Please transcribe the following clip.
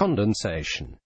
condensation.